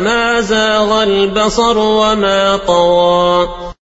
ما زاغ البصر وما طوى